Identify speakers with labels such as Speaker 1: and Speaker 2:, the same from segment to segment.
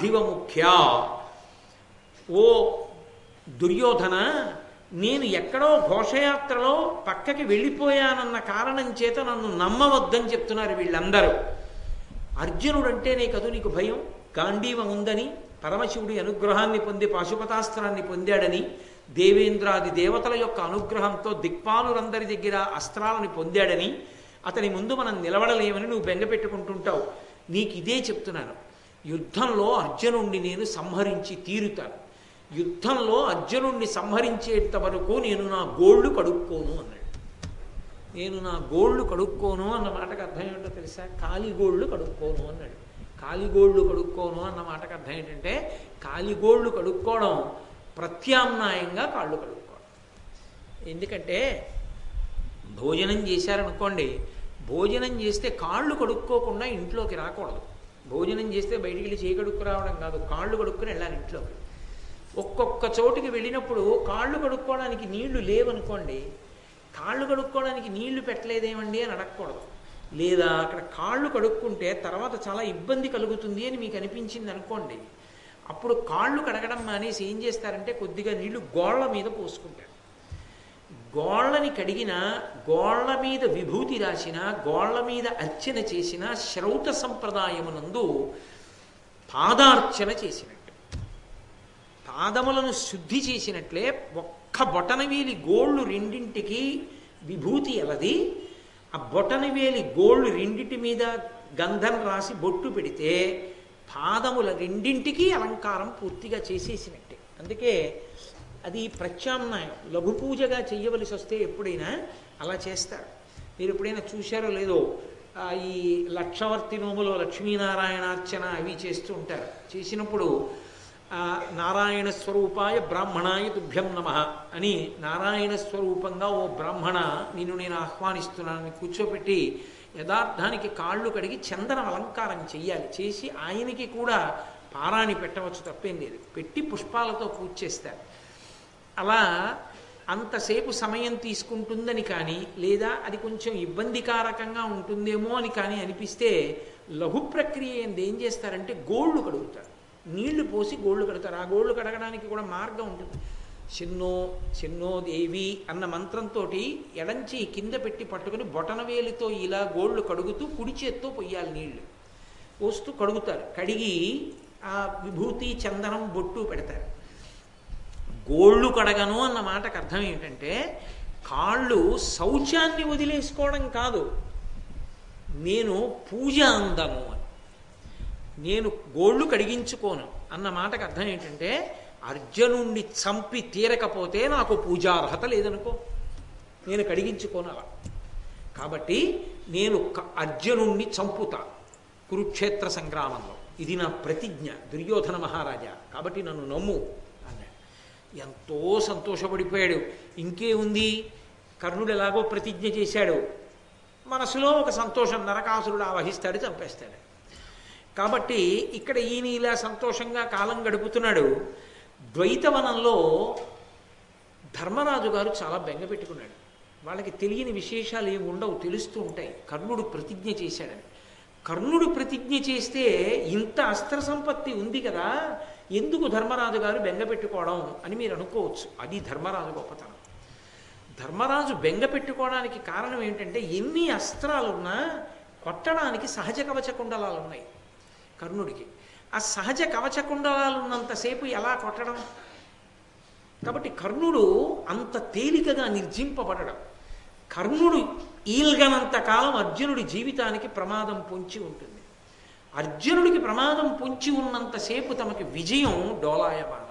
Speaker 1: పార్థివ ముఖ్య ఓ దుర్యోధన నేను ఎక్కడో ఘోషయాత్రలో పక్కకి వెళ్ళిపోయానన్న కారణం చేత నన్ను నమ్మవద్దని చెప్తున్నారు వీళ్ళందరూ. అర్జునుడంటేనే కదూ నీకు భయం. గాంధీవం ఉందని పరమశివుడి అనుగ్రహాన్ని పొంది పాశుపతాస్త్రాన్ని పొందాడని దేవేంద్రాది దేవతల యొక్క అనుగ్రహంతో దిక్పాలురందరి దగ్గర అస్త్రాలను పొందాడని అతని ముందు మనం నిలబడలేమని నువ్వు బెంగ పెట్టుకుంటుంటావు నీకు ఇదే చెప్తున్నాను. యుద్ధంలో అర్జునుణ్ణి నేను సంహరించి తీరుతాను. యుద్ధంలో అర్జునుణ్ణి సంహరించేంత వరకు నేను నా గోళ్ళు కడుక్కోను అన్నాడు. నేను నా గోళ్ళు కడుక్కోను అన్న మాటకు అర్థం ఏంటో తెలుసా? కాలిగోళ్ళు కడుక్కోను అన్నాడు. కాలిగోళ్ళు కడుక్కోను అన్న మాటకు అర్థం ఏంటంటే కాలిగోళ్ళు కడుక్కోవడం ప్రత్యామ్నాయంగా కాళ్ళు కడుక్కోవడం. ఎందుకంటే భోజనం చేశారనుకోండి భోజనం చేస్తే కాళ్ళు కడుక్కోకుండా ఇంట్లోకి రాకూడదు. భోజనం చేస్తే బయటికి వెళ్ళి చేయి కడుక్కు రావడం కాదు కాళ్ళు కడుక్కుని వెళ్ళాలి ఇంట్లోకి ఒక్కొక్క చోటుకి వెళ్ళినప్పుడు కాళ్ళు కడుక్కోవడానికి నీళ్ళు లేవనుకోండి కాళ్ళు కడుక్కోవడానికి నీళ్ళు పెట్టలేదేమండి అని అడగకూడదు. లేదా అక్కడ కాళ్ళు కడుక్కుంటే తర్వాత చాలా ఇబ్బంది కలుగుతుంది అని మీకు అనిపించింది అనుకోండి అప్పుడు కాళ్ళు కడగడం మానేసి ఏం చేస్తారంటే కొద్దిగా నీళ్ళు గోళ్ళ మీద పోసుకుంటారు. గోళ్ళని కడిగిన గోళ్ళ మీద విభూతి రాసిన గోళ్ళ మీద అర్చన చేసిన శ్రౌత సంప్రదాయమునందు పాదార్చన చేసినట్టు. పాదములను శుద్ధి చేసినట్లే ఒక్క బొటనవేలి గోళ్ళు రెండింటికి విభూతి ఎలది ఆ బొటనవేలి గోళ్ళు రెండింటి మీద గంధం రాసి బొట్టు పెడితే పాదముల రెండింటికి అలంకారం పూర్తిగా చేసేసినట్టే. అందుకే అది ప్రత్యామ్నాయం. లఘు పూజగా చెయ్యవలసి వస్తే ఎప్పుడైనా అలా చేస్తారు. మీరు ఎప్పుడైనా చూశారో లేదో ఈ లక్షవర్తి నోములో లక్ష్మీనారాయణార్చన అవి చేస్తూ ఉంటారు. చేసినప్పుడు నారాయణ స్వరూపాయ బ్రాహ్మణాయ తుభ్యం నమ అని నారాయణ స్వరూపంగా ఓ బ్రాహ్మణ నిన్ను నేను ఆహ్వానిస్తున్నానని కూర్చోపెట్టి యథార్థానికి కాళ్ళు కడిగి చందనం అలంకారం చెయ్యాలి. చేసి ఆయనకి కూడా పారాణి పెట్టవచ్చు తప్పేం లేదు. పెట్టి పుష్పాలతో పూజ చేస్తారు. అలా అంతసేపు సమయం తీసుకుంటుందని కానీ లేదా అది కొంచెం ఇబ్బందికారకంగా ఉంటుందేమో అని కానీ అనిపిస్తే లఘు ప్రక్రియ ఏంది? ఏం చేస్తారంటే గోళ్ళు కడుగుతారు. నీళ్ళు పోసి గోళ్ళు కడతారు ఆ గోళ్ళు కడగడానికి కూడా మార్గం ఉంటుంది. చిన్నో చిన్నో దేవి అన్న మంత్రంతో ఎడంచి కింద పెట్టి పట్టుకుని బొటనవేలితో ఇలా గోళ్ళు కడుగుతూ కుడి చేత్తో పొయ్యాలి నీళ్ళు. పోస్తూ కడుగుతారు. కడిగి ఆ విభూతి చందనం బొట్టు పెడతారు. గోళ్ళు కడగను అన్న మాటకు అర్థం ఏంటంటే కాళ్ళు శౌచాన్ని వదిలేసుకోవడం కాదు. నేను పూజ అందను అని. నేను గోళ్ళు కడిగించుకోను అన్న మాటకు అర్థం ఏంటంటే అర్జునుణ్ణి చంపి తీరకపోతే నాకు పూజార్హత లేదనుకో. నేను కడిగించుకోను అలా. కాబట్టి నేను అర్జునుణ్ణి చంపుతా కురుక్షేత్ర సంగ్రామంలో. ఇది నా ప్రతిజ్ఞ దుర్యోధన మహారాజా. కాబట్టి నన్ను నమ్ము. ఎంతో సంతోషపడిపోయాడు. ఇంకే ఉంది? కర్ణుడు ఎలాగో ప్రతిజ్ఞ చేశాడు. మనసులో ఒక సంతోషం నరకాసురుడు ఆవహిస్తాడు చంపేస్తాడు. కాబట్టి ఇక్కడ ఈయన ఇలా సంతోషంగా కాలం గడుపుతున్నాడు. ద్వైతవనంలో ధర్మరాజు గారు చాలా బెంగ పెట్టుకున్నాడు. వాళ్ళకి తెలియని విశేషాలు ఏమి ఉండవు తెలుస్తూ ఉంటాయి. కర్ణుడు ప్రతిజ్ఞ చేశాడని. కర్ణుడు ప్రతిజ్ఞ చేస్తే ఇంత అస్త్ర సంపత్తి ఉంది కదా? ఎందుకు ధర్మరాజు గారు బెంగ పెట్టుకోవడం అని మీరు అనుకోవచ్చు. అది ధర్మరాజు గొప్పతనం. ధర్మరాజు బెంగ పెట్టుకోవడానికి కారణం ఏంటంటే ఎన్ని అస్త్రాలున్నా కొట్టడానికి సహజ కవచ కుండలాలు ఉన్నాయి కర్ణుడికి. ఆ సహజ కవచ కుండలాలు ఉన్నంతసేపు ఎలా కొట్టడం? కాబట్టి కర్ణుడు అంత తేలికగా నిర్జింపబడడం. కర్ణుడు ఈల్గనంత కాలం అర్జునుడి జీవితానికి ప్రమాదం పొంచి ఉంటుంది. అర్జునుడికి ప్రమాదం పొంచి ఉన్నంతసేపు తమకి విజయం డోలాయమానం.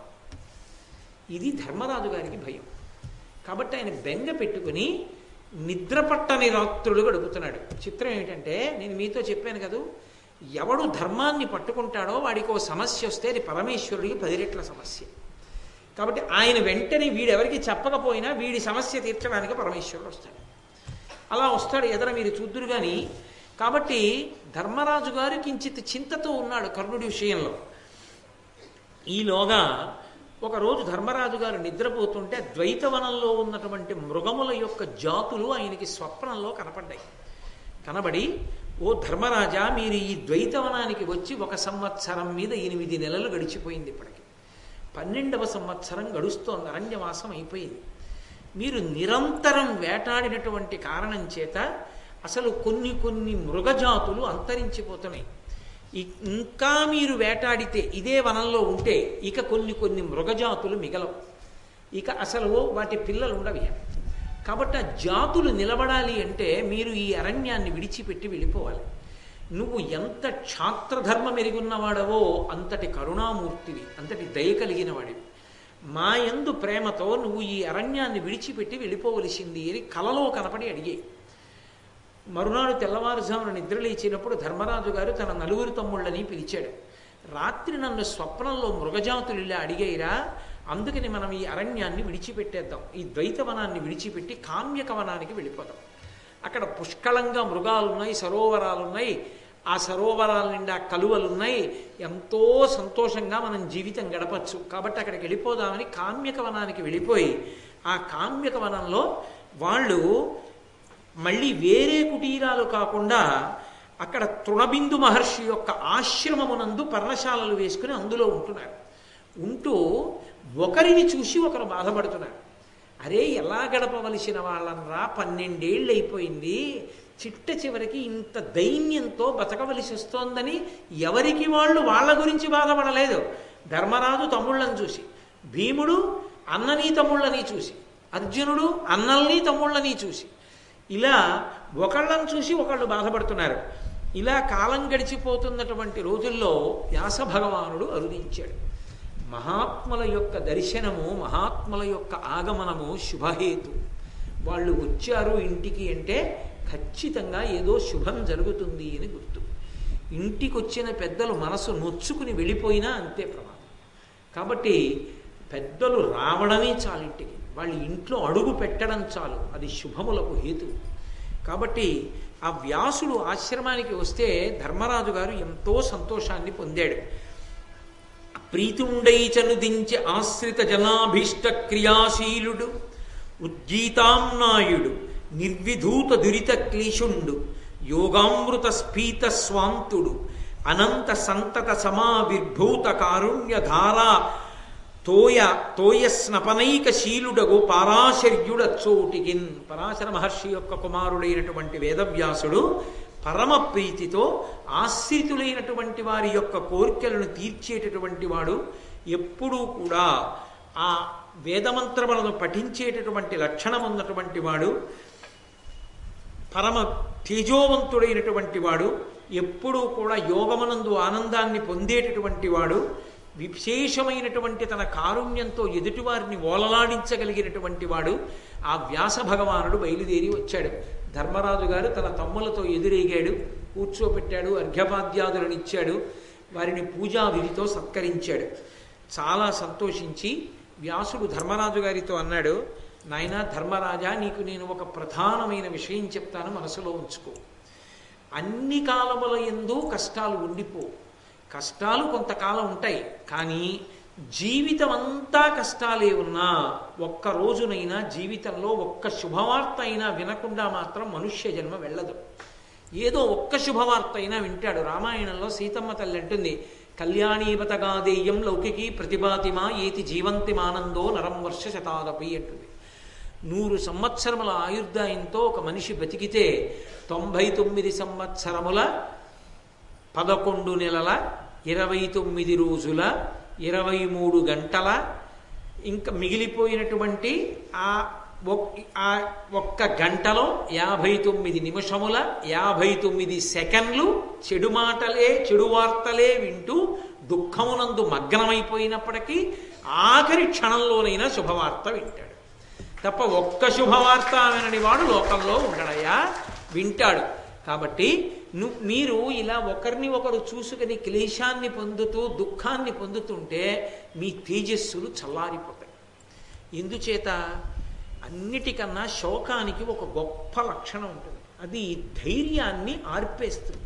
Speaker 1: ఇది ధర్మరాజు గారికి భయం. కాబట్టి ఆయన బెంగ పెట్టుకుని నిద్రపట్టని రాత్రులు గడుపుతున్నాడు. చిత్రం ఏంటంటే నేను మీతో చెప్పాను కదూ ఎవడు ధర్మాన్ని పట్టుకుంటాడో వాడికి ఓ సమస్య వస్తే అది పరమేశ్వరుడికి పది రెట్ల సమస్య. కాబట్టి ఆయన వెంటనే వీడెవరికి చెప్పకపోయినా వీడి సమస్య తీర్చడానికి పరమేశ్వరుడు వస్తాడు. అలా వస్తాడు. ఎదర మీరు చూద్దురు కానీ కాబట్టి ధర్మరాజు గారు కించిత్ చింతతో ఉన్నాడు కర్ణుడి విషయంలో. ఈలోగా ఒకరోజు ధర్మరాజు గారు నిద్రపోతుంటే ద్వైతవనంలో ఉన్నటువంటి మృగముల యొక్క జాతులు ఆయనకి స్వప్నంలో కనపడ్డాయి. కనబడి ఓ ధర్మరాజా మీరు ఈ ద్వైతవనానికి వచ్చి ఒక సంవత్సరం మీద ఎనిమిది నెలలు గడిచిపోయింది ఇప్పటికి. పన్నెండవ సంవత్సరం గడుస్తోంది అరణ్యవాసం అయిపోయింది. మీరు నిరంతరం వేటాడినటువంటి కారణం చేత అసలు కొన్ని కొన్ని మృగజాతులు అంతరించిపోతున్నాయి. ఇంకా మీరు వేటాడితే ఇదే వనంలో ఉంటే ఇక కొన్ని కొన్ని మృగజాతులు మిగలవు. ఇక అసలు వాటి పిల్లలు ఉండవి కాబట్టి ఆ జాతులు నిలబడాలి అంటే మీరు ఈ అరణ్యాన్ని విడిచిపెట్టి వెళ్ళిపోవాలి. నువ్వు ఎంత క్షాత్రధర్మం ఎరుగున్నవాడవో అంతటి కరుణామూర్తివి అంతటి దయ కలిగిన వాడివి మా యందు ప్రేమతో నువ్వు ఈ అరణ్యాన్ని విడిచిపెట్టి వెళ్ళిపోవలసింది అని కలలో కనపడి అడిగాయి. మరునాడు తెల్లవారుజామున నిద్రలేచినప్పుడు ధర్మరాజు గారు తన నలుగురు తమ్ముళ్ళని పిలిచాడు. రాత్రి నన్ను స్వప్నంలో మృగజాతులు ఇలా అడిగాయిరా అందుకని మనం ఈ అరణ్యాన్ని విడిచిపెట్టేద్దాం. ఈ ద్వైతవనాన్ని విడిచిపెట్టి కామ్యక వనానికి వెళ్ళిపోదాం. అక్కడ పుష్కళంగా మృగాలున్నాయి సరోవరాలున్నాయి. ఆ సరోవరాల నిండా కలువలున్నాయి. ఎంతో సంతోషంగా మనం జీవితం గడపచ్చు. కాబట్టి అక్కడికి వెళ్ళిపోదామని కామ్యక వనానికి వెళ్ళిపోయి ఆ కామ్యక వనంలో వాళ్ళు మళ్ళీ వేరే కుటీరాలు కాకుండా అక్కడ తృణబిందు మహర్షి యొక్క ఆశ్రమమునందు పర్ణశాలలు వేసుకుని అందులో ఉంటున్నారు. ఉంటూ ఒకరిని చూసి ఒకరు బాధపడుతున్నారు. అరే ఎలా గడపవలసిన వాళ్ళనరా? పన్నెండేళ్ళు అయిపోయింది చిట్ట చివరికి ఇంత దైన్యంతో బతకవలసి వస్తోందని ఎవరికి వాళ్ళు వాళ్ళ గురించి బాధపడలేదు. ధర్మరాజు తమ్ముళ్ళని చూసి భీముడు అన్నని తమ్ముళ్ళని చూసి అర్జునుడు అన్నల్ని తమ్ముళ్ళని చూసి ఇలా ఒకళ్ళని చూసి ఒకళ్ళు బాధపడుతున్నారు. ఇలా కాలం గడిచిపోతున్నటువంటి రోజుల్లో వ్యాస భగవానుడు అరుదించాడు. మహాత్ముల యొక్క దర్శనము మహాత్ముల యొక్క ఆగమనము శుభహేతు. వాళ్ళు వచ్చారు ఇంటికి అంటే ఖచ్చితంగా ఏదో శుభం జరుగుతుంది అని గుర్తు. ఇంటికి వచ్చిన పెద్దలు మనసు నొచ్చుకుని వెళ్ళిపోయినా అంతే ప్రమాదం. కాబట్టి పెద్దలు రావడమే చాలింటికి. వాళ్ళ ఇంట్లో అడుగు పెట్టడం చాలు. అది శుభములకు హేతు. కాబట్టి ఆ వ్యాసుడు ఆశ్రమానికి వస్తే ధర్మరాజు గారు ఎంతో సంతోషాన్ని పొందాడు. ప్రీతి ఉండైచను దించి ఆశ్రిత జనాభీష్ట క్రియాశీలుడు ఉజ్జీతాంనాయుడు నిర్విధూత దురిత క్లీశుండు యోగామృత స్ఫీత స్వాంతుడు అనంత సంతత సమావిర్భూత కారుణ్య ధారా తోయ తోయ స్నపనైక శీలుడగు పరాశర్యుడచ్చోటికిన్ పరాశర మహర్షి యొక్క కుమారుడైనటువంటి వేదవ్యాసుడు పరమ ప్రీతితో ఆశ్రితులైనటువంటి వారి యొక్క కోరికలను తీర్చేటటువంటి వాడు ఎప్పుడూ కూడా ఆ వేదమంత్రములను పఠించేటటువంటి లక్షణం ఉన్నటువంటి వాడు పరమ తేజోవంతుడైనటువంటి వాడు ఎప్పుడూ కూడా యోగమనందు ఆనందాన్ని పొందేటటువంటి వాడు విశేషమైనటువంటి తన కారుణ్యంతో ఎదుటివారిని ఓలలాడించగలిగినటువంటి వాడు ఆ వ్యాస భగవానుడు బయలుదేరి వచ్చాడు. ధర్మరాజు గారు తన తమ్ములతో ఎదురేగాడు కూర్చోపెట్టాడు అర్ఘ్యపాద్యాదులను ఇచ్చాడు వారిని పూజా విధితో సత్కరించాడు. చాలా సంతోషించి వ్యాసుడు ధర్మరాజు గారితో అన్నాడు నాయన ధర్మరాజా నీకు నేను ఒక ప్రధానమైన విషయం చెప్తాను మనసులో ఉంచుకో. అన్ని కాలముల ఎందు కష్టాలు ఉండిపోవు కష్టాలు కొంతకాలం ఉంటాయి కానీ జీవితం అంతా కష్టాలే ఉన్నా ఒక్క రోజునైనా జీవితంలో ఒక్క శుభవార్త అయినా వినకుండా మాత్రం మనుష్య జన్మ వెళ్ళదు. ఏదో ఒక్క శుభవార్త అయినా వింటాడు. రామాయణంలో సీతమ్మ తల్లి అంటుంది కళ్యాణీవతగాదేయం లౌకికి ప్రతిభాతిమా ఏతి జీవంతిమానందో నరం వర్ష శతాదపి అంటుంది. నూరు సంవత్సరముల ఆయుర్దాయంతో ఒక మనిషి బతికితే తొంభై తొమ్మిది సంవత్సరముల పదకొండు నెలల ఇరవై తొమ్మిది రోజుల ఇరవై మూడు గంటల ఇంకా మిగిలిపోయినటువంటి ఆ ఒక్- ఆ ఒక్క గంటలో యాభై తొమ్మిది నిమిషముల యాభై తొమ్మిది సెకండ్లు చెడు మాటలే చెడు వార్తలే వింటూ దుఃఖమునందు మగ్నమైపోయినప్పటికీ ఆఖరి క్షణంలోనైనా శుభవార్త వింటాడు. తప్ప ఒక్క శుభవార్త వినని వాడు లోకంలో ఉండడయ్యా వింటాడు. కాబట్టి మీరు ఇలా ఒకరిని ఒకరు చూసుకుని క్లేశాన్ని పొందుతూ దుఃఖాన్ని పొందుతుంటే మీ తేజస్సులు చల్లారిపోతాయి. ఎందుచేత అన్నిటికన్నా శోకానికి ఒక గొప్ప లక్షణం ఉంటుంది. అది ధైర్యాన్ని ఆర్పేస్తుంది.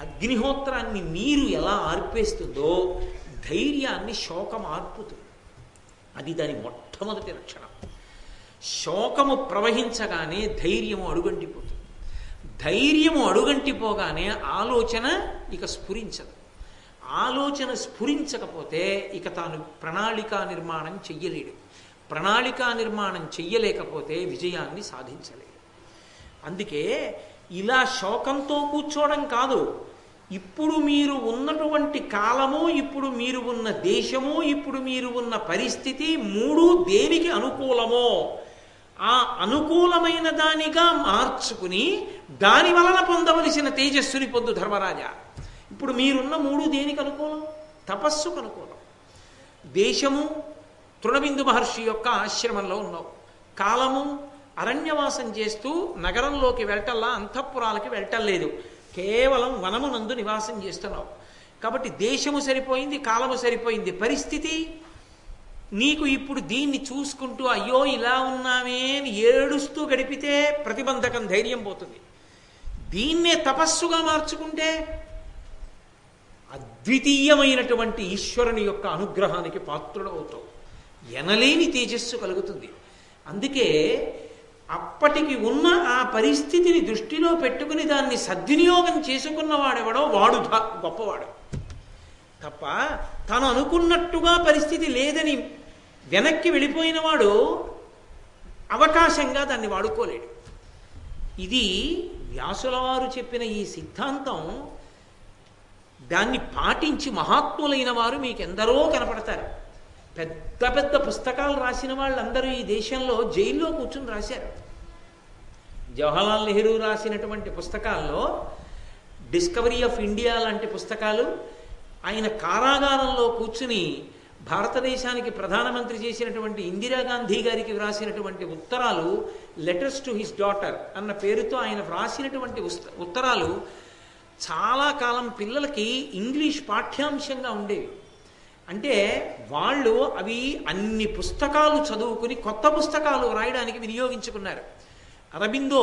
Speaker 1: అగ్నిహోత్రాన్ని నీరు ఎలా ఆర్పేస్తుందో ధైర్యాన్ని శోకం ఆర్పుతుంది. అది దాని మొట్టమొదటి లక్షణం. శోకము ప్రవహించగానే ధైర్యము అడుగంటిపోతుంది. ధైర్యము అడుగంటిపోగానే ఆలోచన ఇక స్ఫురించదు. ఆలోచన స్ఫురించకపోతే ఇక తాను ప్రణాళికా నిర్మాణం చెయ్యలేడు. ప్రణాళికా నిర్మాణం చెయ్యలేకపోతే విజయాన్ని సాధించలేడు. అందుకే ఇలా శోకంతో కూర్చోవడం కాదు. ఇప్పుడు మీరు ఉన్నటువంటి కాలము ఇప్పుడు మీరు ఉన్న దేశము ఇప్పుడు మీరు ఉన్న పరిస్థితి మూడు దేనికి అనుకూలమో ఆ అనుకూలమైన దానిగా మార్చుకుని దాని వలన పొందవలసిన తేజస్సుని పొందు ధర్మరాజా. ఇప్పుడు మీరున్న మూడు దేనికి అనుకూలం? తపస్సుకు అనుకూలం. దేశము తృణబిందు మహర్షి యొక్క ఆశ్రమంలో ఉన్నావు. కాలము అరణ్యవాసం చేస్తూ నగరంలోకి వెళ్ళటల్లా అంతఃపురాలకి వెళ్ళటల్లేదు కేవలం వనమునందు నివాసం చేస్తున్నావు. కాబట్టి దేశము సరిపోయింది కాలము సరిపోయింది. పరిస్థితి? నీకు ఇప్పుడు దీన్ని చూసుకుంటూ అయ్యో ఇలా ఉన్నామే అని ఏడుస్తూ గడిపితే ప్రతిబంధకం ధైర్యం పోతుంది. దీన్నే తపస్సుగా మార్చుకుంటే అద్వితీయమైనటువంటి ఈశ్వరుని యొక్క అనుగ్రహానికి పాత్రుడు అవుతావు ఎనలేని తేజస్సు కలుగుతుంది. అందుకే అప్పటికి ఉన్న ఆ పరిస్థితిని దృష్టిలో పెట్టుకుని దాన్ని సద్వినియోగం చేసుకున్నవాడెవడో వాడు గొప్పవాడు. తప్ప తను అనుకున్నట్టుగా పరిస్థితి లేదని వెనక్కి వెళ్ళిపోయిన వాడు అవకాశంగా దాన్ని వాడుకోలేడు. ఇది వ్యాసుల వారు చెప్పిన ఈ సిద్ధాంతం దాన్ని పాటించి మహాత్ములైన వారు మీకు ఎందరో కనపడతారు. పెద్ద పెద్ద పుస్తకాలు రాసిన వాళ్ళందరూ ఈ దేశంలో జైల్లో కూర్చుని రాశారు. జవహర్లాల్ నెహ్రూ రాసినటువంటి పుస్తకాల్లో డిస్కవరీ ఆఫ్ ఇండియా లాంటి పుస్తకాలు ఆయన కారాగారంలో కూర్చుని భారతదేశానికి ప్రధానమంత్రి చేసినటువంటి ఇందిరాగాంధీ గారికి వ్రాసినటువంటి ఉత్తరాలు లెటర్స్ టు హిస్ డాటర్ అన్న పేరుతో ఆయన వ్రాసినటువంటి ఉత్తరాలు చాలా కాలం పిల్లలకి ఇంగ్లీష్ పాఠ్యాంశంగా ఉండేవి. అంటే వాళ్ళు అవి అన్ని పుస్తకాలు చదువుకుని కొత్త పుస్తకాలు రాయడానికి వినియోగించుకున్నారు. అరబిందో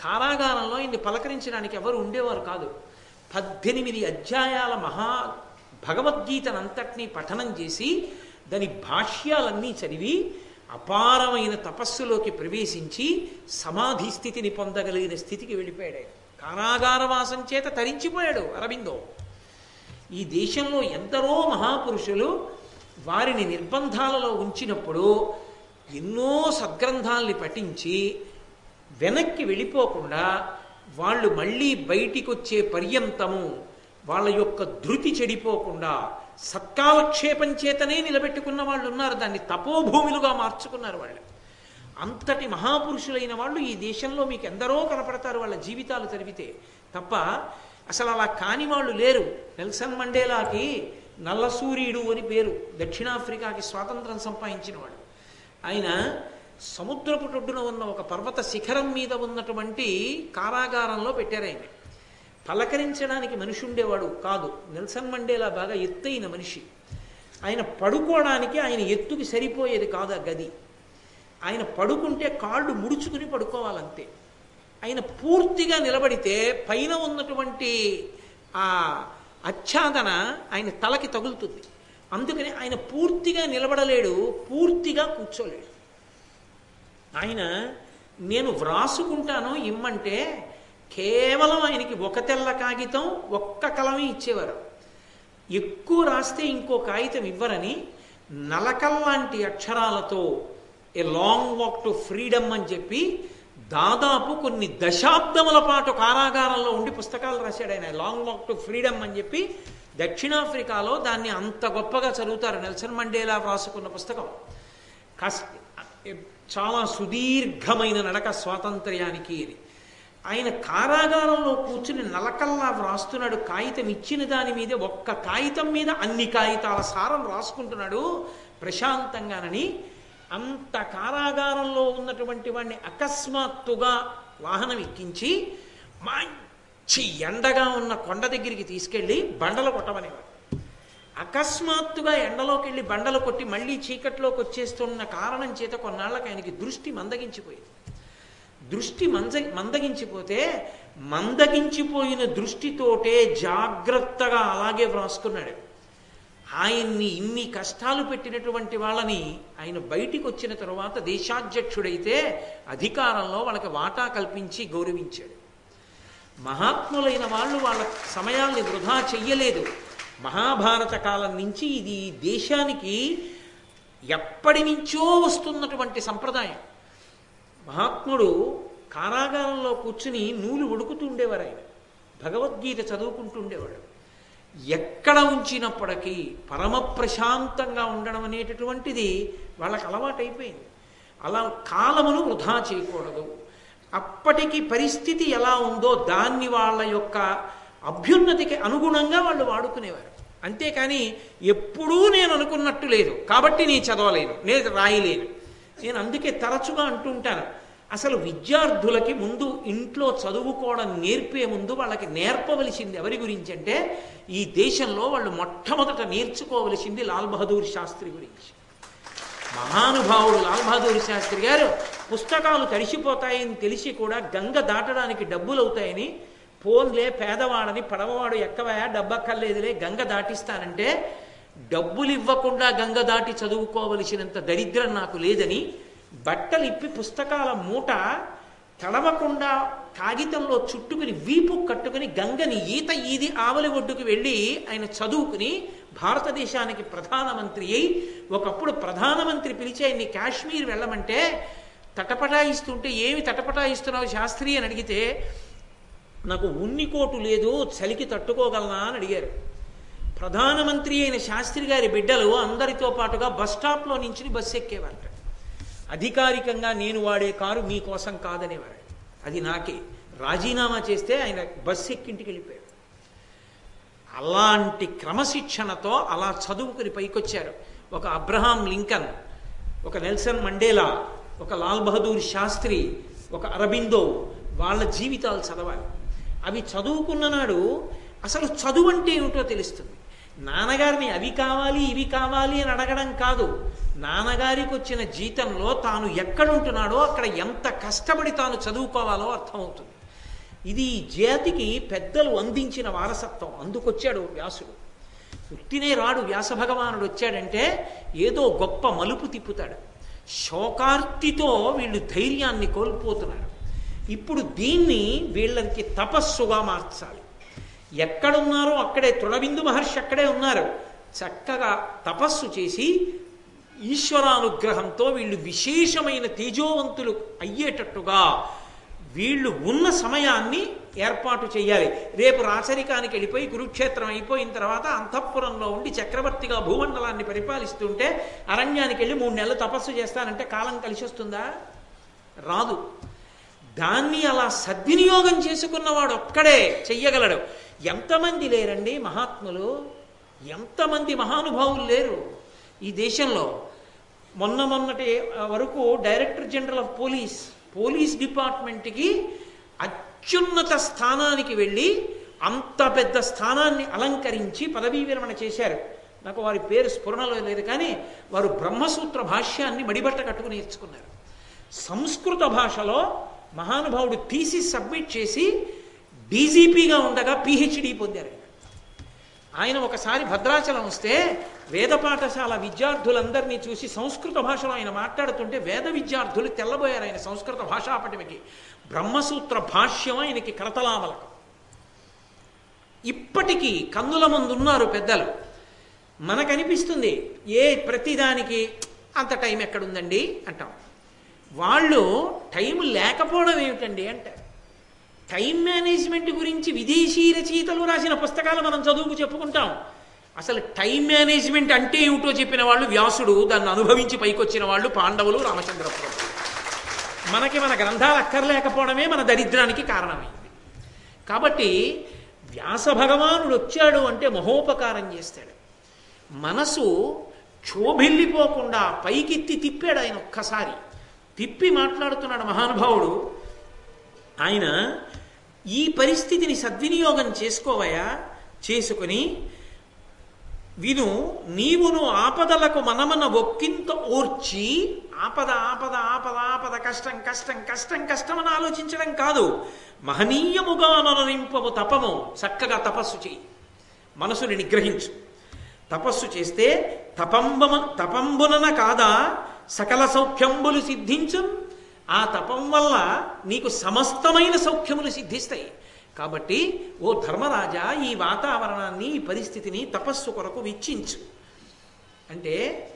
Speaker 1: కారాగారంలో ఇన్ని పలకరించడానికి ఎవరు ఉండేవారు కాదు. పద్దెనిమిది అధ్యాయాల మహా భగవద్గీతనంతటినీ పఠనం చేసి దాని భాష్యాలన్నీ చదివి అపారమైన తపస్సులోకి ప్రవేశించి సమాధి స్థితిని పొందగలిగిన స్థితికి వెళ్ళిపోయాడు ఆయన కారాగారవాసం చేత తరించిపోయాడు అరవిందో. ఈ దేశంలో ఎందరో మహాపురుషులు వారిని నిర్బంధాలలో ఉంచినప్పుడు ఎన్నో సద్గ్రంథాల్ని పఠించి వెనక్కి వెళ్ళిపోకుండా వాళ్ళు మళ్ళీ బయటికి వచ్చే పర్యంతము వాళ్ళ యొక్క ధృతి చెడిపోకుండా సత్కాలక్షేపం చేతనే నిలబెట్టుకున్న వాళ్ళు ఉన్నారు. దాన్ని తపోభూమిలుగా మార్చుకున్నారు వాళ్ళు. అంతటి మహాపురుషులైన వాళ్ళు ఈ దేశంలో మీకు ఎందరో కనపడతారు వాళ్ళ జీవితాలు చదివితే. తప్ప అసలు అలా కాని వాళ్ళు లేరు. నెల్సన్ మండేలాకి నల్ల సూర్యుడు అని పేరు. దక్షిణాఫ్రికాకి స్వాతంత్రం సంపాదించిన వాడు ఆయన సముద్రపు టొడ్డున ఉన్న ఒక పర్వత శిఖరం మీద ఉన్నటువంటి కారాగారంలో పెట్టారు ఆయన. పలకరించడానికి మనిషి ఉండేవాడు కాదు. నెల్సన్ మండేలా బాగా ఎత్తైన మనిషి. ఆయన పడుకోవడానికి ఆయన ఎత్తుకి సరిపోయేది కాదు ఆ గది. ఆయన పడుకుంటే కాళ్ళు ముడుచుకుని పడుకోవాలంతే. ఆయన పూర్తిగా నిలబడితే పైన ఉన్నటువంటి ఆ ఆచ్ఛాదన ఆయన తలకి తగులుతుంది. అందుకని ఆయన పూర్తిగా నిలబడలేడు పూర్తిగా కూర్చోలేడు. ఆయన నేను వ్రాసుకుంటాను ఇమ్మంటే కేవలం ఆయనకి ఒక తెల్ల కాగితం ఒక్క కలమే ఇచ్చేవారు. ఎక్కువ రాస్తే ఇంకో కాగితం ఇవ్వరని నలకల్లాంటి అక్షరాలతో a long walk to freedom అని చెప్పి దాదాపు కొన్ని దశాబ్దముల పాటు కారాగారంలో ఉండి పుస్తకాలు రాశాడు ఆయన. లాంగ్ వాక్ టు ఫ్రీడమ్ అని చెప్పి దక్షిణాఫ్రికాలో దాన్ని అంత గొప్పగా చదువుతారు నెల్సన్ మండేలా వ్రాసుకున్న పుస్తకం. కస్ చాలా సుదీర్ఘమైన నడక స్వాతంత్ర్యానికి అని ఆయన కారాగారంలో కూర్చుని నలకల్లా వ్రాస్తున్నాడు కాగితం ఇచ్చిన దాని మీద ఒక్క కాగితం మీద అన్ని కాగితాల సారం రాసుకుంటున్నాడు ప్రశాంతంగానని. అంత కారాగారంలో ఉన్నటువంటి వాడిని అకస్మాత్తుగా వాహనం ఎక్కించి మంచి ఎండగా ఉన్న కొండ దగ్గరికి తీసుకెళ్ళి బండలు కొట్టమనేవాడు. అకస్మాత్తుగా ఎండలోకి వెళ్ళి బండలు కొట్టి మళ్ళీ చీకట్లోకి వచ్చేస్తున్న కారణం చేత కొన్నాళ్ళకి ఆయనకి దృష్టి మందగించిపోయింది. దృష్టి మంద మందగించిపోతే మందగించిపోయిన దృష్టితోటే జాగ్రత్తగా అలాగే వ్రాసుకున్నాడు. ఆయన్ని ఇన్ని కష్టాలు పెట్టినటువంటి వాళ్ళని ఆయన బయటికి వచ్చిన తరువాత దేశాధ్యక్షుడైతే అధికారంలో వాళ్ళకి వాటా కల్పించి గౌరవించాడు. మహాత్ములైన వాళ్ళు వాళ్ళ సమయాల్ని వృధా చెయ్యలేదు. మహాభారత కాలం నుంచి ఇది దేశానికి ఎప్పటి నుంచో వస్తున్నటువంటి సంప్రదాయం. మహాత్ముడు కారాగారంలో కూర్చుని నూలు ఉడుకుతూ ఉండేవారు ఆయన. భగవద్గీత చదువుకుంటూ ఉండేవాడు. ఎక్కడ ఉంచినప్పటికీ పరమ ప్రశాంతంగా ఉండడం అనేటటువంటిది వాళ్ళకి అలవాటైపోయింది. అలా కాలమును వృధా చేయకూడదు. అప్పటికి పరిస్థితి ఎలా ఉందో దాన్ని వాళ్ళ యొక్క అభ్యున్నతికి అనుగుణంగా వాళ్ళు వాడుకునేవారు. అంతేకాని ఎప్పుడూ నేను అనుకున్నట్టు లేదు. కాబట్టి నేను చదవలేను నేను రాయలేను. నేను అందుకే తరచుగా అంటుంటాను అసలు విద్యార్థులకి ముందు ఇంట్లో చదువుకోవడం నేర్పే ముందు వాళ్ళకి నేర్పవలసింది ఎవరి గురించి అంటే ఈ దేశంలో వాళ్ళు మొట్టమొదట నేర్చుకోవలసింది లాల్ బహదూర్ శాస్త్రి గురించి. మహానుభావుడు లాల్ బహదూర్ శాస్త్రి గారు పుస్తకాలు తడిసిపోతాయని తెలిసి కూడా గంగ దాటడానికి డబ్బులు అవుతాయని పోన్లే పేదవాడని పడవవాడు ఎక్కవయా? డబ్బక్కర్లేదులే గంగ దాటిస్తానంటే డబ్బులు ఇవ్వకుండా గంగ దాటి చదువుకోవలసినంత దరిద్రం నాకు లేదని బట్టలు ఇప్పి పుస్తకాల మూట తడవకుండా కాగితంలో చుట్టుకుని వీపు కట్టుకుని గంగని ఈత ఈది ఆవలి ఒడ్డుకు వెళ్ళి ఆయన చదువుకుని భారతదేశానికి ప్రధానమంత్రి అయి ఒకప్పుడు ప్రధానమంత్రి పిలిచి ఆయన్ని కాశ్మీర్ వెళ్ళమంటే తటపటాయిస్తుంటే ఏమి తటపటాయిస్తున్నావు శాస్త్రి? అని అడిగితే నాకు ఉన్ని కోటు లేదు చలికి తట్టుకోగలనా అని అడిగారు. ప్రధానమంత్రి అయిన శాస్త్రి గారి బిడ్డలు అందరితో పాటుగా బస్ స్టాప్లో నుంచి బస్సు ఎక్కేవారట. అధికారికంగా నేను వాడే కారు మీకోసం కాదనేవారు. అది నాకే. రాజీనామా చేస్తే ఆయన బస్సు ఎక్కింటికి వెళ్ళిపోయారు. అలాంటి క్రమశిక్షణతో అలా చదువుకుని పైకొచ్చారు. ఒక అబ్రహాం లింకన్ ఒక నెల్సన్ మండేలా ఒక లాల్ బహదూర్ శాస్త్రి ఒక అరబిందో వాళ్ళ జీవితాలు చదవాలి. అవి చదువుకున్న నాడు అసలు చదువు అంటే ఏమిటో తెలుస్తుంది. నాన్నగారిని అవి కావాలి ఇవి కావాలి అని అడగడం కాదు. నాన్నగారికి వచ్చిన జీతంలో తాను ఎక్కడుంటున్నాడో అక్కడ ఎంత కష్టపడి తాను చదువుకోవాలో అర్థమవుతుంది. ఇది జాతికి పెద్దలు అందించిన వారసత్వం. అందుకొచ్చాడు వ్యాసుడు. ఉట్టినే రాడు వ్యాస భగవానుడు వచ్చాడంటే ఏదో గొప్ప మలుపు తిప్పుతాడు. శోకార్తితో వీళ్ళు ధైర్యాన్ని కోల్పోతున్నారు. ఇప్పుడు దీన్ని వీళ్ళకి తపస్సుగా మార్చాలి. ఎక్కడున్నారో అక్కడే తృణబిందు మహర్షి అక్కడే ఉన్నారు. చక్కగా తపస్సు చేసి ఈశ్వరానుగ్రహంతో వీళ్ళు విశేషమైన తేజోవంతులు అయ్యేటట్టుగా వీళ్ళు ఉన్న సమయాన్ని ఏర్పాటు చేయాలి. రేపు రాచరికానికి వెళ్ళిపోయి కురుక్షేత్రం అయిపోయిన తర్వాత అంతఃపురంలో ఉండి చక్రవర్తిగా భూమండలాన్ని పరిపాలిస్తుంటే అరణ్యానికి వెళ్ళి మూడు నెలలు తపస్సు చేస్తానంటే కాలం కలిసి వస్తుందా రాదు. దాన్ని అలా సద్వినియోగం చేసుకున్నవాడు ఒక్కడే చెయ్యగలడు. ఎంతమంది లేరండి మహాత్ములు? ఎంతమంది మహానుభావులు లేరు? ఈ దేశంలో మొన్న మొన్నటి వరకు director general of police police డిపార్ట్మెంట్కి అత్యున్నత స్థానానికి వెళ్ళి అంత పెద్ద స్థానాన్ని అలంకరించి పదవీ విరమణ చేశారు. నాకు వారి పేరు స్ఫురణలో లేదు కానీ వారు బ్రహ్మసూత్ర భాష్యాన్ని మడిబట్ట కట్టుకుని నేర్చుకున్నారు. సంస్కృత భాషలో మహానుభావుడు తీసి సబ్మిట్ చేసి డీజీపీగా ఉండగా పిహెచ్డి పొందారు. ఆయన ఒకసారి భద్రాచలం వస్తే వేద పాఠశాల విద్యార్థులందరినీ చూసి సంస్కృత భాషలో ఆయన మాట్లాడుతుంటే వేద విద్యార్థులు తెల్లబోయారు ఆయన సంస్కృత భాషా పటిమకి. బ్రహ్మసూత్ర భాష్యం ఆయనకి కరతలామలకం ఇప్పటికీ కన్నుల ముందు ఉన్నారు పెద్దలు. మనకనిపిస్తుంది ఏ ప్రతిదానికి అంత టైం ఎక్కడుందండి? అంటాం. వాళ్ళు టైం లేకపోవడం ఏమిటండి అంటారు టైం మేనేజ్మెంట్ గురించి విదేశీ రచయితలు రాసిన పుస్తకాలు మనం చదువుకు చెప్పుకుంటాం. అసలు టైం మేనేజ్మెంట్ అంటే ఏమిటో చెప్పిన వాళ్ళు వ్యాసుడు దాన్ని అనుభవించి పైకొచ్చిన వాళ్ళు పాండవులు రామచంద్రపురం. మనకి మన గ్రంథాలు అక్కర్లేకపోవడమే మన దరిద్రానికి కారణమైంది. కాబట్టి వ్యాస భగవానుడు వచ్చాడు అంటే మహోపకారం చేస్తాడు. మనసు క్షోభిల్లిపోకుండా పైకెత్తి తిప్పాడు ఆయన ఒక్కసారి. తిప్పి మాట్లాడుతున్నాడు మహానుభావుడు. ఆయన ఈ పరిస్థితిని సద్వినియోగం చేసుకోవయా? చేసుకుని విను నీవును ఆపదలకు మనమన ఒక్కింత ఓర్చి ఆపద ఆపద ఆపద ఆపద కష్టం కష్టం కష్టం కష్టమని ఆలోచించడం కాదు. మహనీయముగా నొనరింపము తపము. చక్కగా తపస్సు చేయి మనసుని నిగ్రహించు. తపస్సు చేస్తే తపంబమ తపంబునన కాదా? సకల సౌఖ్యంబులు సిద్ధించు. ఆ తపం వల్ల నీకు సమస్తమైన సౌఖ్యములు సిద్ధిస్తాయి. కాబట్టి ఓ ధర్మరాజా ఈ వాతావరణాన్ని ఈ పరిస్థితిని తపస్సు కొరకు వెచ్చించు అంటే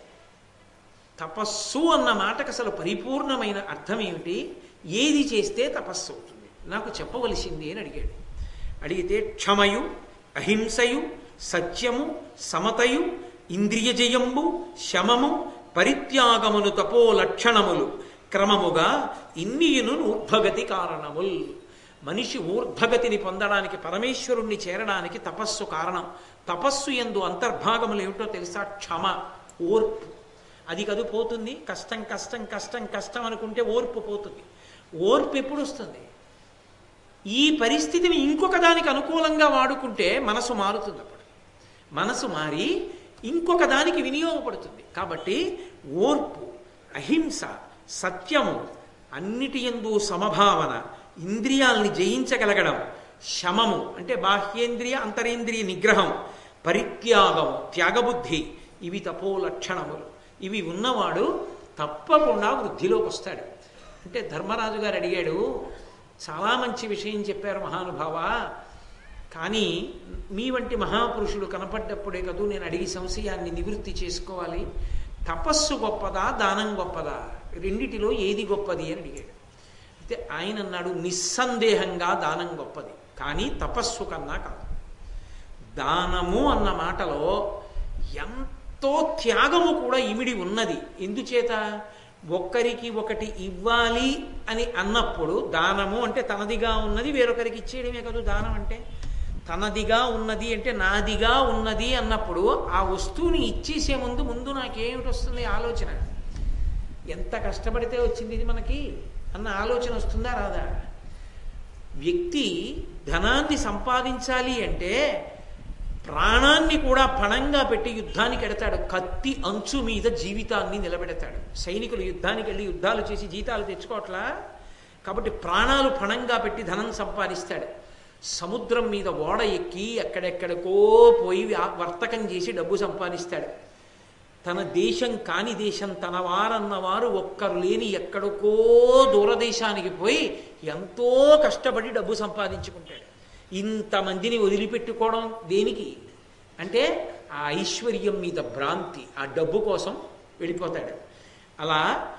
Speaker 1: తపస్సు అన్న మాటకు అసలు పరిపూర్ణమైన అర్థం ఏమిటి ఏది చేస్తే తపస్సు అవుతుంది? నాకు చెప్పవలసింది అని అడిగాడు. అడిగితే క్షమయు అహింసయు సత్యము సమతయు ఇంద్రియజయంబు శమము పరిత్యాగమును తపో లక్షణములు. క్రమముగా ఇన్నియును ఊర్ధ్వగతి కారణముల్. మనిషి ఊర్ధ్వగతిని పొందడానికి పరమేశ్వరుణ్ణి చేరడానికి తపస్సు కారణం. తపస్సు ఎందు అంతర్భాగములు ఏమిటో తెలుసా? క్షమ ఓర్పు. అది కదు పోతుంది? కష్టం కష్టం కష్టం కష్టం అనుకుంటే ఓర్పు పోతుంది. ఓర్పు ఎప్పుడు వస్తుంది? ఈ పరిస్థితిని ఇంకొక దానికి అనుకూలంగా వాడుకుంటే మనసు మారుతుంది అప్పుడు. మనసు మారి ఇంకొక దానికి వినియోగపడుతుంది. కాబట్టి ఓర్పు అహింస సత్యము అన్నిటి ఎందు సమభావన ఇంద్రియాల్ని జయించగలగడం శమము అంటే బాహ్యేంద్రియ అంతరేంద్రియ నిగ్రహం పరిత్యాగం త్యాగబుద్ధి ఇవి తపో లక్షణములు. ఇవి ఉన్నవాడు తప్పకుండా వృద్ధిలోకి వస్తాడు. అంటే ధర్మరాజు గారు అడిగాడు చాలా మంచి విషయం చెప్పారు మహానుభావ. కానీ మీ వంటి మహాపురుషులు కనపడ్డప్పుడే కదూ నేను అడిగి సంశయాన్ని నివృత్తి చేసుకోవాలి. తపస్సు గొప్పదా దానం గొప్పదా? రెండిటిలో ఏది గొప్పది అని అడిగాడు. అయితే ఆయన అన్నాడు నిస్సందేహంగా దానం గొప్పది. కానీ తపస్సు కన్నా కాదు. దానము అన్న మాటలో ఎంతో త్యాగము కూడా ఇమిడి ఉన్నది. ఎందుచేత? ఒక్కరికి ఒకటి ఇవ్వాలి అని అన్నప్పుడు దానము అంటే తనదిగా ఉన్నది వేరొకరికి ఇచ్చేయడమే కదా దానం అంటే? తనదిగా ఉన్నది అంటే నాదిగా ఉన్నది అన్నప్పుడు ఆ వస్తువుని ఇచ్చేసే ముందు ముందు నాకేమిటి వస్తుంది ఆలోచన? ఎంత కష్టపడితే వచ్చింది ఇది మనకి? అన్న ఆలోచన వస్తుందా రాదా? వ్యక్తి ధనాన్ని సంపాదించాలి అంటే ప్రాణాన్ని కూడా పణంగా పెట్టి యుద్ధానికి ఎడతాడు. కత్తి అంచు మీద జీవితాన్ని నిలబెడతాడు. సైనికులు యుద్ధానికి వెళ్ళి యుద్ధాలు చేసి జీతాలు తెచ్చుకోవట్లా? కాబట్టి ప్రాణాలు పణంగా పెట్టి ధనం సంపాదిస్తాడు. సముద్రం మీద ఓడ ఎక్కి ఎక్కడెక్కడికో పోయి వర్తకం చేసి డబ్బు సంపాదిస్తాడు. తన దేశం కాని దేశం తన వారన్నవారు ఒక్కరు లేని ఎక్కడికో దూరదేశానికి పోయి ఎంతో కష్టపడి డబ్బు సంపాదించుకుంటాడు. ఇంతమందిని వదిలిపెట్టుకోవడం దేనికి? అంటే ఆ ఐశ్వర్యం మీద భ్రాంతి ఆ డబ్బు కోసం వెళ్ళిపోతాడు. అలా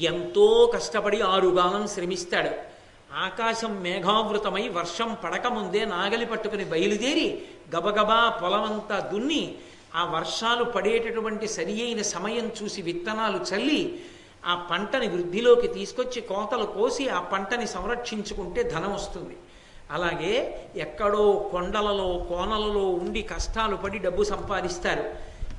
Speaker 1: ఎంతో కష్టపడి ఆరుగాలం శ్రమిస్తాడు. ఆకాశం మేఘావృతమై వర్షం పడకముందే నాగలి పట్టుకుని బయలుదేరి గబగబా పొలమంతా దున్ని ఆ వర్షాలు పడేటటువంటి సరి అయిన సమయం చూసి విత్తనాలు చల్లి ఆ పంటని వృద్ధిలోకి తీసుకొచ్చి కోతలు కోసి ఆ పంటని సంరక్షించుకుంటే ధనం వస్తుంది. అలాగే ఎక్కడో కొండలలో కోనలలో ఉండి కష్టాలు పడి డబ్బు సంపాదిస్తారు.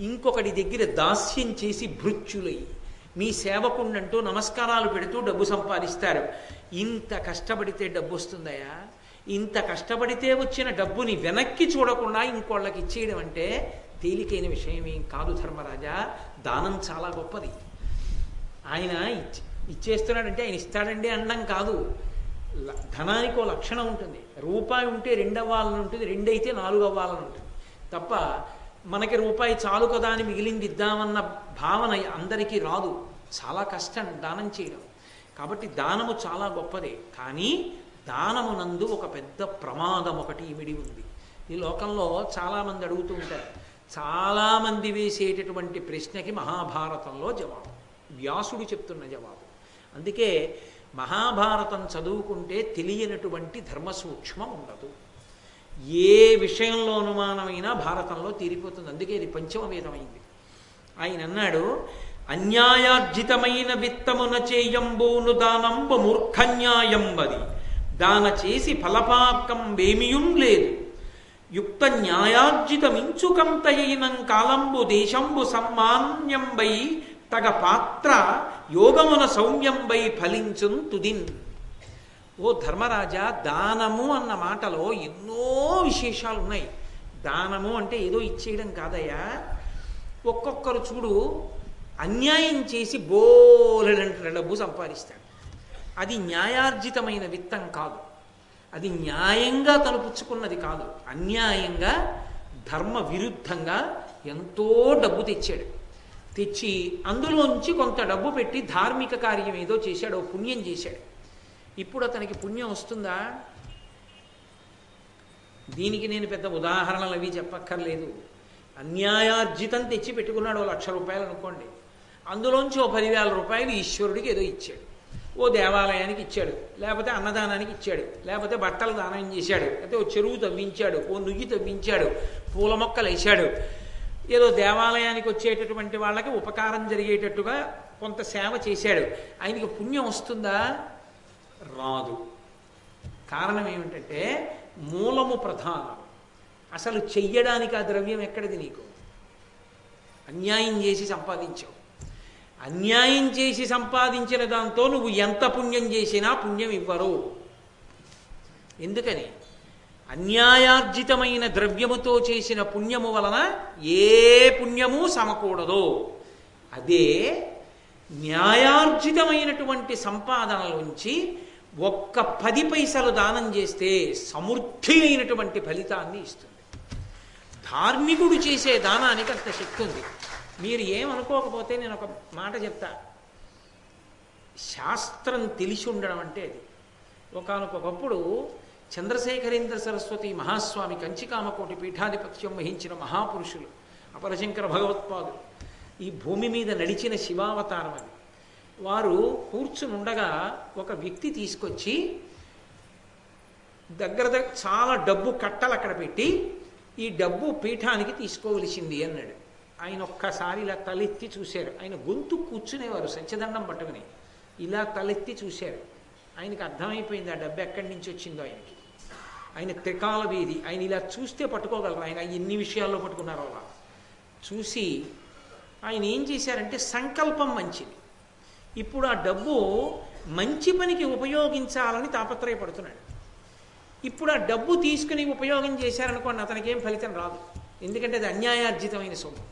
Speaker 1: ఇంకొకటి దగ్గర దాస్యం చేసి భృత్యులయ్యి. మీ సేవకుండంటూ నమస్కారాలు పెడుతూ డబ్బు సంపాదిస్తారు. ఇంత కష్టపడితే డబ్బు వస్తుందయా ఇంత కష్టపడితే వచ్చిన డబ్బుని వెనక్కి చూడకుండా ఇంకోళ్ళకి ఇచ్చేయడం అంటే తేలికైన విషయం ఏం కాదు ధర్మరాజా. దానం చాలా గొప్పది. ఆయన ఇచ్చి ఇచ్చేస్తున్నాడంటే ఆయన ఇస్తాడండి అనడం కాదు. ధనానికి లక్షణం ఉంటుంది. రూపాయి ఉంటే రెండు అవ్వాలని ఉంటుంది రెండు అయితే నాలుగు అవ్వాలని ఉంటుంది. తప్ప మనకి రూపాయి చాలు కదా అని మిగిలింది ఇద్దామన్న భావన అందరికీ రాదు. చాలా కష్టం దానం చేయడం. కాబట్టి దానము చాలా గొప్పదే. కానీ దానమునందు ఒక పెద్ద ప్రమాదం ఒకటి ఇమిడి ఉంది. ఈ లోకంలో చాలామంది అడుగుతూ ఉంటారు చాలామంది వేసేటటువంటి ప్రశ్నకి మహాభారతంలో జవాబు. వ్యాసుడు చెప్తున్న జవాబు. అందుకే మహాభారతం చదువుకుంటే తెలియనటువంటి ధర్మ సూక్ష్మం ఉండదు. ఏ విషయంలో అనుమానమైనా భారతంలో తీరిపోతుంది. అందుకే ఇది పంచమ వేదమైంది ఆయన అన్నాడు అన్యాయార్జితమైన విత్తమున చేయంబోను దానంబ మూర్ఖన్యాయంబది. దాన చేసి ఫలపాకం వేమియుం లేదు. యుక్త న్యాయార్జితమించుకంతయైనం కాలంబు దేశంబు సమ్మాన్యంబై తగ పాత్ర యోగమున సౌమ్యంబై ఫలించుం తుదిన్ ఓ ధర్మరాజా దానము అన్న మాటలో ఎన్నో విశేషాలు ఉన్నాయి దానము అంటే ఏదో ఇచ్చేయడం కాదయ్యా. ఒక్కొక్కరు చూడు అన్యాయం చేసి బోలెడంటే డబ్బు సంపాదిస్తాడు. అది న్యాయార్జితమైన విత్తం కాదు. అది న్యాయంగా తలుపుచ్చుకున్నది కాదు. అన్యాయంగా ధర్మ విరుద్ధంగా ఎంతో డబ్బు తెచ్చాడు. తెచ్చి అందులోంచి కొంత డబ్బు పెట్టి ధార్మిక కార్యం ఏదో చేశాడు ఓ పుణ్యం చేశాడు. ఇప్పుడు అతనికి పుణ్యం వస్తుందా? దీనికి నేను పెద్ద ఉదాహరణలు అవి చెప్పక్కర్లేదు. అన్యాయార్జితం తెచ్చి పెట్టుకున్నాడు ఓ లక్ష రూపాయలు అనుకోండి. అందులోంచి ఓ పదివేల రూపాయలు ఈశ్వరుడికి ఏదో ఇచ్చాడు. ఓ దేవాలయానికి ఇచ్చాడు లేకపోతే అన్నదానానికి ఇచ్చాడు లేకపోతే బట్టలు దానం చేశాడు అయితే ఓ చెరువు తవ్వించాడు ఓ నుయ్యి తవ్వించాడు పూల మొక్కలు వేశాడు. ఏదో దేవాలయానికి వచ్చేటటువంటి వాళ్ళకి ఉపకారం జరిగేటట్టుగా కొంత సేవ చేశాడు. ఆయనకి పుణ్యం వస్తుందా? రాదు. కారణం ఏమిటంటే మూలము ప్రధానం. అసలు చెయ్యడానికి ఆ ద్రవ్యం ఎక్కడిది నీకు? అన్యాయం చేసి సంపాదించావు. అన్యాయం చేసి సంపాదించిన దాంతో నువ్వు ఎంత పుణ్యం చేసినా పుణ్యం ఇవ్వరు. ఎందుకని? అన్యాయార్జితమైన ద్రవ్యముతో చేసిన పుణ్యము వలన ఏ పుణ్యము సమకూడదు. అదే న్యాయార్జితమైనటువంటి సంపాదనలోంచి ఒక్క పది పైసలు దానం చేస్తే సమృద్ధి అయినటువంటి ఫలితాన్ని ఇస్తుంది. ధార్మికుడు చేసే దానానికి అంత శక్తి ఉంది. మీరు ఏమనుకోకపోతే నేను ఒక మాట చెప్తా. శాస్త్రం తెలిసి ఉండడం అంటే అది. ఒకనకొకప్పుడు చంద్రశేఖరేంద్ర సరస్వతి మహాస్వామి కంచికామకోటి పీఠాధిపత్యం వహించిన మహాపురుషులు అపరశంకర భగవత్పాదులు. ఈ భూమి మీద నడిచిన శివావతారం అని వారు కూర్చుని ఉండగా ఒక వ్యక్తి తీసుకొచ్చి దగ్గర దగ్గర చాలా డబ్బు కట్టలు అక్కడ పెట్టి ఈ డబ్బు పీఠానికి తీసుకోవలసింది అన్నాడు. ఆయన ఒక్కసారి ఇలా తలెత్తి చూశారు. ఆయన గొంతు కూర్చునేవారు సత్యదండం పట్టుకుని. ఇలా తలెత్తి చూశారు. ఆయనకి అర్థమైపోయింది ఆ డబ్బు ఎక్కడి నుంచి వచ్చిందో ఆయనకి. ఆయన త్రికాల వీధి. ఆయన ఇలా చూస్తే పట్టుకోగలరు? ఆయన ఎన్ని విషయాల్లో పట్టుకున్నారో అలా. చూసి ఆయన ఏం చేశారంటే సంకల్పం మంచిది. ఇప్పుడు ఆ డబ్బు మంచి పనికి ఉపయోగించాలని తాపత్రయపడుతున్నాడు. ఇప్పుడు ఆ డబ్బు తీసుకుని ఉపయోగం చేశారనుకోండి అతనికి ఏం ఫలితం రాదు. ఎందుకంటే అది అన్యాయార్జితమైన సొమ్ము.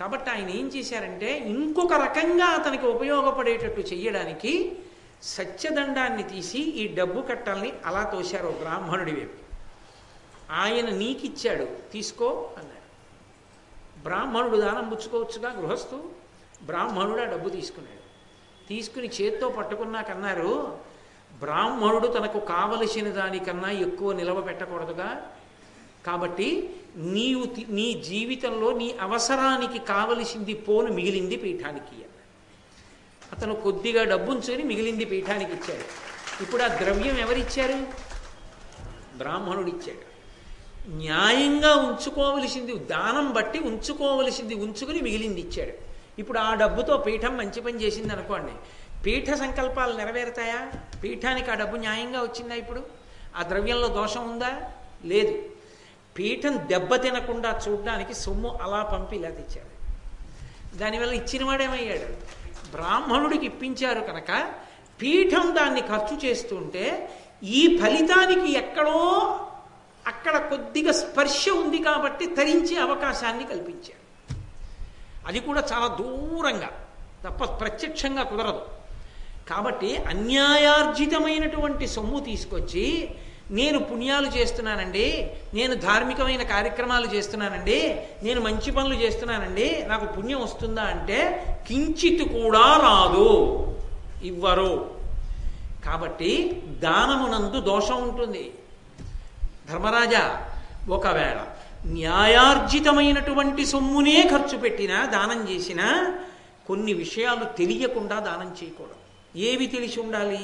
Speaker 1: కాబట్టి ఆయన ఏం చేశారంటే ఇంకొక రకంగా అతనికి ఉపయోగపడేటట్టు చెయ్యడానికి సత్యదండాన్ని తీసి ఈ డబ్బు కట్టల్ని అలా తోశారు ఓ బ్రాహ్మణుడి వైపు. ఆయన నీకిచ్చాడు తీసుకో అన్నాడు. బ్రాహ్మణుడు దానం పుచ్చుకోవచ్చుగా గృహస్థు? బ్రాహ్మణుడు ఆ డబ్బు తీసుకున్నాడు. తీసుకుని చేత్తో పట్టుకున్నాకన్నారు బ్రాహ్మణుడు తనకు కావలసిన దానికన్నా ఎక్కువ నిలవ పెట్టకూడదుగా. కాబట్టి నీవు నీ జీవితంలో నీ అవసరానికి కావలసింది పోను మిగిలింది పీఠానికి అతను కొద్దిగా డబ్బుంచుని మిగిలింది పీఠానికి ఇచ్చాడు. ఇప్పుడు ఆ ద్రవ్యం ఎవరిచ్చారు? బ్రాహ్మణుడు ఇచ్చాడు న్యాయంగా ఉంచుకోవలసింది దానం బట్టి ఉంచుకోవలసింది ఉంచుకుని మిగిలింది ఇచ్చాడు. ఇప్పుడు ఆ డబ్బుతో పీఠం మంచి పని చేసింది అనుకోండి. పీఠ సంకల్పాలు నెరవేరుతాయా? పీఠానికి ఆ డబ్బు న్యాయంగా వచ్చిందా ఇప్పుడు? ఆ ద్రవ్యంలో దోషం ఉందా? లేదు. పీఠం దెబ్బ తినకుండా చూడడానికి సొమ్ము అలా పంపి ఇలా తెచ్చాడు. దానివల్ల ఇచ్చినవాడేమయ్యాడు బ్రాహ్మణుడికి ఇప్పించారు కనుక పీఠం దాన్ని ఖర్చు చేస్తుంటే ఈ ఫలితానికి ఎక్కడో అక్కడ కొద్దిగా స్పర్శ ఉంది కాబట్టి తరించే అవకాశాన్ని కల్పించాడు. అది కూడా చాలా దూరంగా తప్ప ప్రత్యక్షంగా కుదరదు. కాబట్టి అన్యాయార్జితమైనటువంటి సొమ్ము తీసుకొచ్చి నేను పుణ్యాలు చేస్తున్నానండి నేను ధార్మికమైన కార్యక్రమాలు చేస్తున్నానండి నేను మంచి పనులు చేస్తున్నానండి నాకు పుణ్యం వస్తుందా అంటే కించిత్ కూడా రాదు. ఇవ్వరు. కాబట్టి దానమునందు దోషం ఉంటుంది. ధర్మరాజా ఒకవేళ న్యాయార్జితమైనటువంటి సొమ్మునే ఖర్చు పెట్టినా దానం చేసినా కొన్ని విషయాలు తెలియకుండా దానం చేయకూడదు. ఏవి తెలిసి ఉండాలి?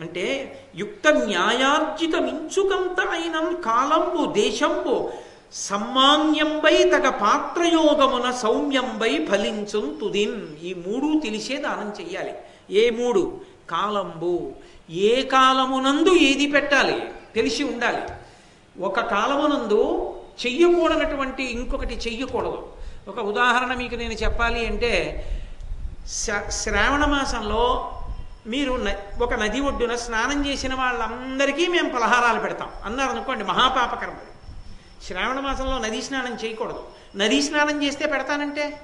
Speaker 1: అంటే యుక్త న్యాయార్జిత మించుకంత అయిన కాలంబు దేశంబు సమ్మాన్యంబై తగ పాత్రయోగమున సౌమ్యంబై ఫలించుం తుదిన్. ఈ మూడు తెలిసే దానం చెయ్యాలి. ఏ మూడు? కాలంబు. ఏ కాలమునందు ఏది పెట్టాలి? తెలిసి ఉండాలి. ఒక కాలమునందు చెయ్యకూడనటువంటి ఇంకొకటి చెయ్యకూడదు. ఒక ఉదాహరణ మీకు నేను చెప్పాలి అంటే శ- శ్రావణ మాసంలో మీరు న- ఒక నది ఒడ్డున స్నానం చేసిన వాళ్ళందరికీ మేము పలహారాలు పెడతాం. అన్నారు అనుకోండి మహాపాపకర్మది శ్రావణ మాసంలో నదీ స్నానం చేయకూడదు. నదీ స్నానం చేస్తే పెడతానంటే?